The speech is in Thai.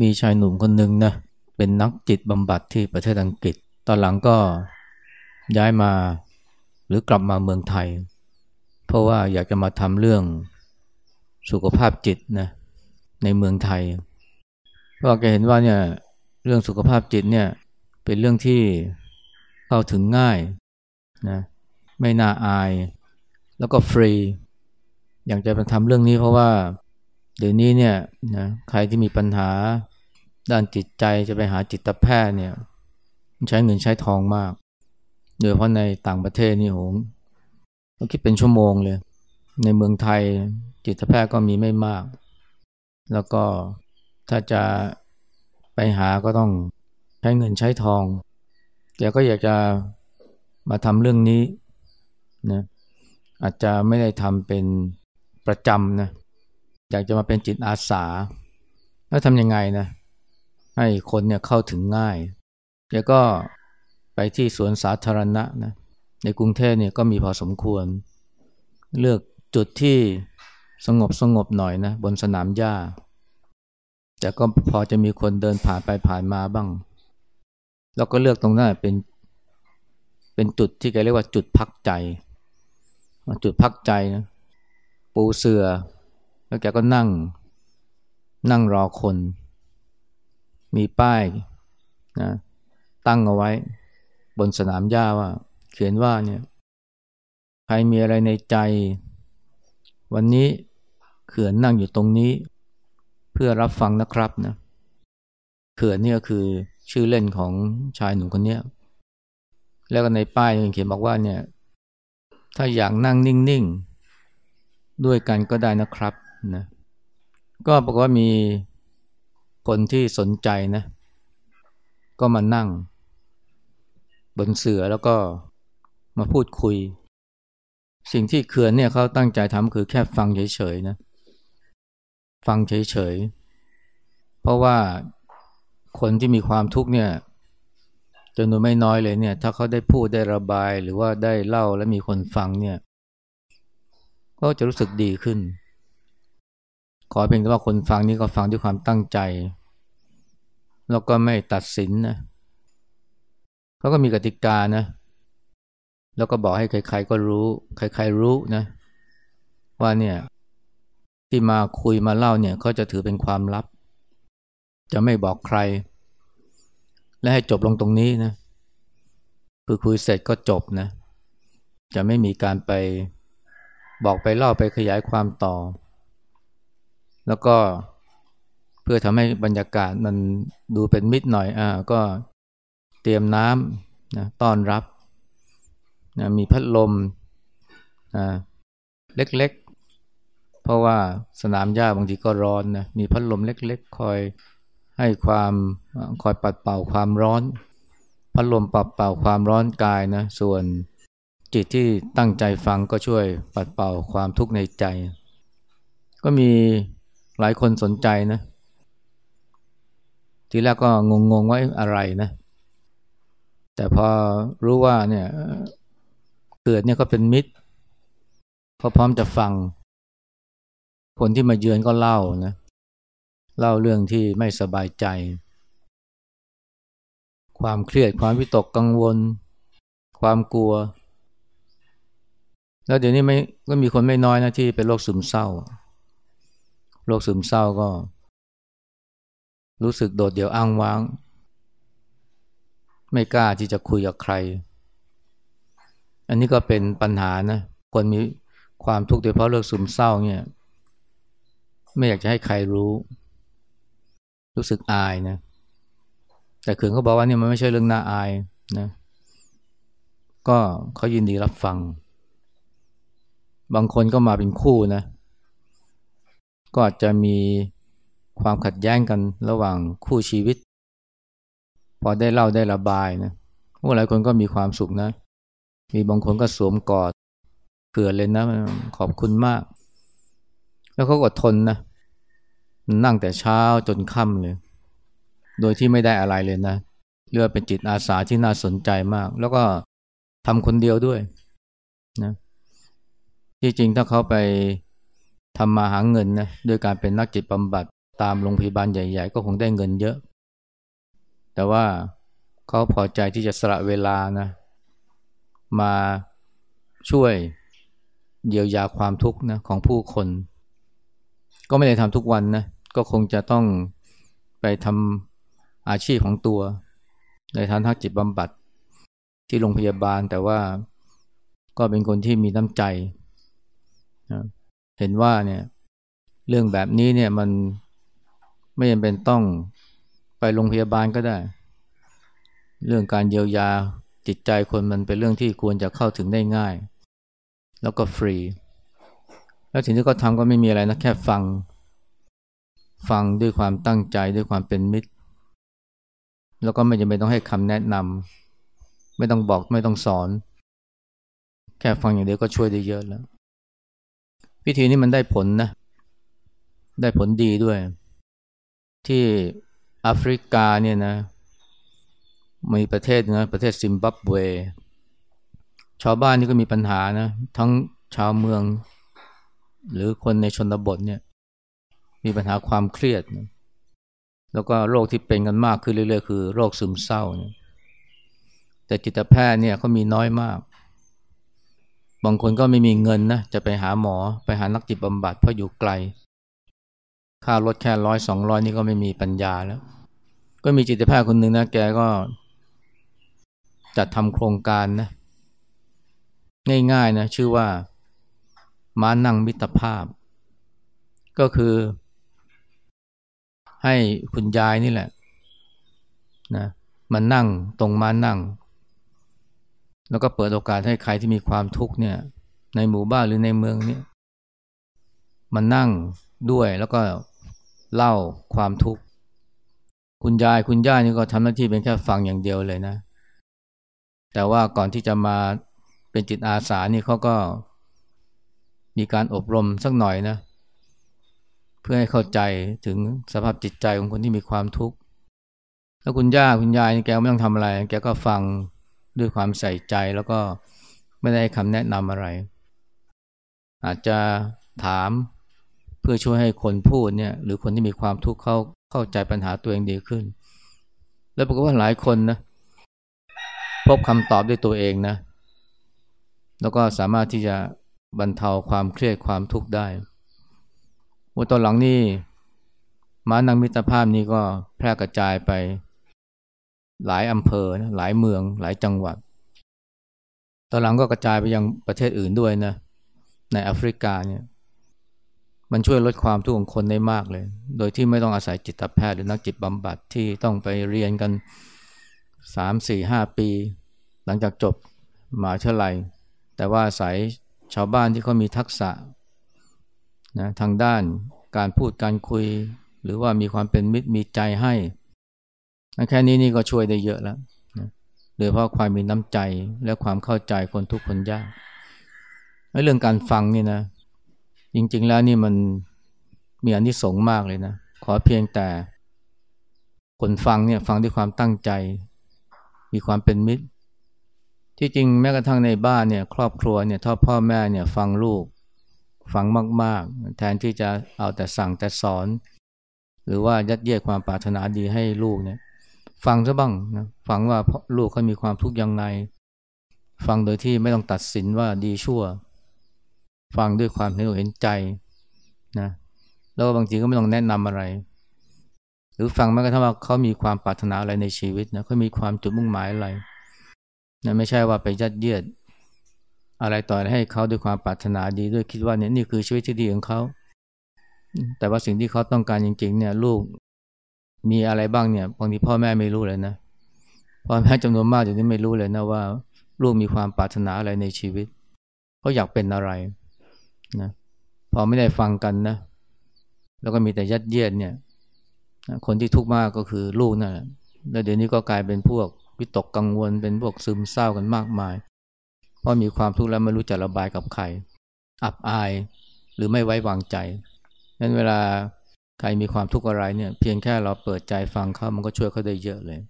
มีชายหนุ่มคนหนึ่งนะเป็นนักจิตบำบัดที่ประเทศอังกฤษ ตอนหลังก็ย้ายมาหรือกลับมาเมืองไทย เพราะว่าอยากจะมาทำเรื่องสุขภาพจิตนะในเมืองไทย เพราะแกเห็นว่าเนี่ยเรื่องสุขภาพจิตเนี่ยเป็นเรื่องที่เข้าถึงง่ายนะไม่น่าอาย แล้วก็ฟรี อยากจะมาทำเรื่องนี้เพราะว่า เดี๋ยวนี้เนี่ยนะใครที่มีปัญหาด้านจิตใจจะไปหาจิตแพทย์เนี่ยใช้เงินใช้ทองมาก โดยเพราะในต่างประเทศนี่โหเราคิดเป็นชั่วโมงเลย ในเมืองไทยจิตแพทย์ก็มีไม่มาก แล้วก็ถ้าจะไปหาก็ต้องใช้เงินใช้ทอง แกก็อยากจะมาทำเรื่องนี้นะอาจจะไม่ได้ทำเป็นประจำนะ อยากจะมาเป็นจิตอาสา แล้วทำยังไงนะให้คนเนี่ยเข้าถึงง่ายแล้วก็ไปที่สวนสาธารณะนะในกรุงเทพเนี่ยก็มีพอสมควร เลือกจุดที่สงบสงบหน่อยนะบนสนามหญ้า แต่ก็พอจะมีคนเดินผ่านไปผ่านมาบ้าง แล้วก็เลือกตรงนั้นเป็นเป็นจุดที่แกเรียกว่าจุดพักใจ จุดพักใจนะปูเสือ แล้วแกก็นั่ง นั่งรอคน มีป้ายนะตั้งเอาไว้ บนสนามหญ้าว่า เขียนว่าเนี่ยใครมีอะไรในใจ วันนี้เขื่อนนั่งอยู่ตรงนี้ เพื่อรับฟังนะครับนะเขื่อนนี่ก็คือชื่อเล่นของชายหนุ่มคนนี้แล้วก็ในป้ายเขียนบอกว่าเนี่ย ถ้าอยากนั่งนิ่งๆ ด้วยกันก็ได้นะครับ นะก็บอกว่ามีคนที่สนใจนะ ก็มานั่ง บนเสือแล้วก็มาพูดคุย สิ่งที่เขื่อนเนี่ยเขาตั้งใจทำคือแค่ฟังเฉยๆนะ ฟังเฉยๆ เพราะว่าคนที่มีความทุกข์เนี่ยจำนวนไม่น้อยเลยเนี่ย ถ้าเขาได้พูดได้ระบายหรือว่าได้เล่าและมีคนฟังเนี่ย ก็จะรู้สึกดีขึ้น ขอเพียงแต่ว่าคนฟังนี้ก็ฟังด้วยความตั้งใจ แล้วก็ไม่ตัดสินนะเขาก็มีกติกานะ แล้วก็บอกให้ใครๆก็รู้ ใครๆรู้นะ ว่าเนี่ยที่มาคุยมาเล่าเนี่ยเขาจะถือเป็นความลับ จะไม่บอกใคร และให้จบลงตรงนี้นะคือคุยเสร็จก็จบนะ จะไม่มีการไปบอกไปเล่าไปขยายความต่อ แล้วก็เพื่อทำให้บรรยากาศมันดูเป็นมิตรหน่อยอ่าก็เตรียมน้ำนะต้อนรับนะมีพัดลมนะเล็กๆ เพราะว่าสนามหญ้าบางทีก็ร้อนนะมีพัดลมเล็กๆ คอยให้ความคอยปัดเป่าความร้อน พัดลมปัดเป่าความร้อนกายนะส่วนจิตที่ตั้งใจฟังก็ช่วยปัดเป่าความทุกข์ในใจ ก็มี หลายคนสนใจนะ ทีแรกก็งงๆว่าอะไรนะ แต่พอรู้ว่าเนี่ยเกิดเนี่ยก็เป็นมิตรเขาพร้อมจะฟัง คนที่มาเยือนก็เล่านะ เล่าเรื่องที่ไม่สบายใจ ความเครียดความวิตกกังวล ความกลัว แล้วเดี๋ยวนี้ไม่ก็มีคนไม่น้อยนะที่เป็นโรคซึมเศร้า โรคซึมเศร้าก็ รู้สึกโดดเดี่ยวอ้างว้าง ไม่กล้าที่จะคุยกับใคร อันนี้ก็เป็นปัญหานะคนมีความทุกข์โดยเพราะโรคซึมเศร้าเนี่ย ไม่อยากจะให้ใครรู้ รู้สึกอายนะแต่ขืนเขาบอกว่านี่มันไม่ใช่เรื่องน่าอายนะก็เขายินดีรับฟัง บางคนก็มาเป็นคู่นะ ก็อาจจะมีความขัดแย้งกันระหว่างคู่ชีวิต พอได้เล่าได้ระบายนะพวกหลายคนก็มีความสุขนะ มีบางคนก็สวมกอดเผื่อเลยนะ ขอบคุณมาก แล้วเขาก็ทนนะนั่งแต่เช้าจนค่ำเลย โดยที่ไม่ได้อะไรเลยนะเรียกว่าเป็นจิตอาสาที่น่าสนใจมาก แล้วก็ทำคนเดียวด้วยนะที่จริงถ้าเขาไป ทำมาหาเงินนะด้วยการเป็นนักจิตบำบัดตามโรงพยาบาลใหญ่ ๆ ก็คงได้เงินเยอะ แต่ว่าเขาพอใจที่จะสละเวลานะ มาช่วยเยียวยาความทุกข์นะของผู้คน ก็ไม่ได้ทำทุกวันนะก็คงจะต้องไปทำอาชีพของตัว ในทางทักจิตบำบัดที่โรงพยาบาลแต่ว่าก็เป็นคนที่มีน้ำใจ เห็นว่าเนี่ยเรื่องแบบนี้เนี่ยมันไม่จำเป็นต้องไปโรงพยาบาลก็ได้ เรื่องการเยียวยาจิตใจคนมันเป็นเรื่องที่ควรจะเข้าถึงได้ง่าย แล้วก็ฟรี แล้วสิ่งที่เขาทำก็ไม่มีอะไรนะแค่ฟัง ฟังด้วยความตั้งใจด้วยความเป็นมิตร แล้วก็ไม่จำเป็นต้องให้คำแนะนำไม่ต้องบอกไม่ต้องสอน แค่ฟังอย่างเดียวก็ช่วยได้เยอะแล้ว วิธีนี้มันได้ผลนะ ได้ผลดีด้วย ที่แอฟริกาเนี่ยนะ มีประเทศนะประเทศซิมบับเว ชาวบ้านนี่ก็มีปัญหานะ ทั้งชาวเมือง หรือคนในชนบทเนี่ย มีปัญหาความเครียดนะแล้วก็โรคที่เป็นกันมากขึ้นเรื่อยๆ คือโรคซึมเศร้านี่ยแต่จิตแพทย์เนี่ยเขามีน้อยมาก บางคนก็ไม่มีเงินนะจะไปหาหมอไปหานักจิตบำบัดเพราะอยู่ไกล ค่ารถแค่ร้อยสองร้อยนี่ก็ไม่มีปัญญาแล้ว ก็มีจิตแพทย์คนหนึ่งนะแกก็ จัดทำโครงการนะ ง่ายๆนะชื่อว่า ม้านั่งมิตรภาพ ก็คือ ให้คุณยายนี่แหละนะมานั่งตรงม้านั่ง แล้วก็เปิดโอกาสให้ใครที่มีความทุกข์เนี่ยในหมู่บ้านหรือในเมืองนี่มานั่งด้วยแล้วก็เล่าความทุกข์ คุณยายคุณย่านี่ก็ทำหน้าที่เป็นแค่ฟังอย่างเดียวเลยนะ แต่ว่าก่อนที่จะมาเป็นจิตอาสานี่เขาก็มีการอบรมสักหน่อยนะ เพื่อให้เข้าใจถึงสภาพจิตใจของคนที่มีความทุกข์แล้วคุณย่าคุณยายแกไม่ต้องทำอะไร แกก็ฟัง ด้วยความใส่ใจแล้วก็ไม่ได้คำแนะนำอะไร อาจจะถามเพื่อช่วยให้คนพูดเนี่ยหรือคนที่มีความทุกข์เข้าเข้าใจปัญหาตัวเองดีขึ้น แล้วปรากฏว่าหลายคนนะพบคำตอบด้วยตัวเองนะแล้วก็สามารถที่จะบรรเทาความเครียดความทุกข์ได้ว่าตอนหลังนี่มานังมิตรภาพนี้ก็แพร่กระจายไป หลายอำเภอนะหลายเมือง หลายจังหวัด ตอนหลังก็กระจายไปยังประเทศอื่นด้วยนะ ในแอฟริกาเนี่ย มันช่วยลดความทุกข์ของคนได้มากเลย โดยที่ไม่ต้องอาศัยจิตแพทย์หรือนักจิตบำบัดที่ต้องไปเรียนกันสามสี่ห้าปี หลังจากจบมหาวิทยาลัย แต่ว่าสายชาวบ้านที่เขามีทักษะนะทางด้านการพูดการคุย หรือว่ามีความเป็นมิตรมีใจให้ แค่นี้นี่ก็ช่วยได้เยอะแล้วนะโดยเพราะความมีน้ำใจและความเข้าใจคนทุกคนยากเรื่องการฟังนี่นะ จริง ๆ แล้วนี่มันมีอนิสงส์มากเลยนะ ขอเพียงแต่ คนฟังเนี่ยฟังด้วยความตั้งใจ มีความเป็นมิตร ที่จริงแม้กระทั่งในบ้านเนี่ยครอบครัวเนี่ยถ้าพ่อแม่เนี่ยฟังลูก ฟังมาก ๆ แทนที่จะเอาแต่สั่งแต่สอน หรือว่ายัดเยียดความปรารถนาดีให้ลูกเนี่ย ฟังซะบ้างนะฟังว่าลูกเขามีความทุกข์ยังไง ฟังโดยที่ไม่ต้องตัดสินว่าดีชั่ว ฟังด้วยความเห็นอกเห็นใจนะแล้วบางทีก็ไม่ต้องแนะนำอะไร หรือฟังแม้กระทั่งว่าเขามีความปรารถนาอะไรในชีวิตนะเขามีความจุดมุ่งหมายอะไรนะไม่ใช่ว่าไปยัดเยียดอะไรต่อให้เขาด้วยความปรารถนาดีด้วยคิดว่าเนี่ยนี่คือชีวิตที่ดีของเขาแต่ว่าสิ่งที่เขาต้องการจริงๆเนี่ยลูก มีอะไรบ้างเนี่ยบางทีพ่อแม่ไม่รู้เลยนะพ่อแม่จำนวนมากอย่างนี้ไม่รู้เลยนะว่า ลูกมีความปรารถนาอะไรในชีวิตเขาอยากเป็นอะไรนะพอไม่ได้ฟังกันนะ แล้วก็มีแต่ยัดเยียดเนี่ยคนที่ทุกข์มากก็คือลูกนั่นแหละแล้วเดี๋ยวนี้ก็กลายเป็นพวกวิตกกังวลเป็นพวกซึมเศร้ากันมากมาย เพราะมีความทุกข์แล้วไม่รู้จะระบายกับใคร อับอายหรือไม่ไว้วางใจนั้นเวลา ใครมีความทุกข์อะไรเนี่ยเพียงแค่เราเปิดใจฟังเขามันก็ช่วยเขาได้เยอะเลย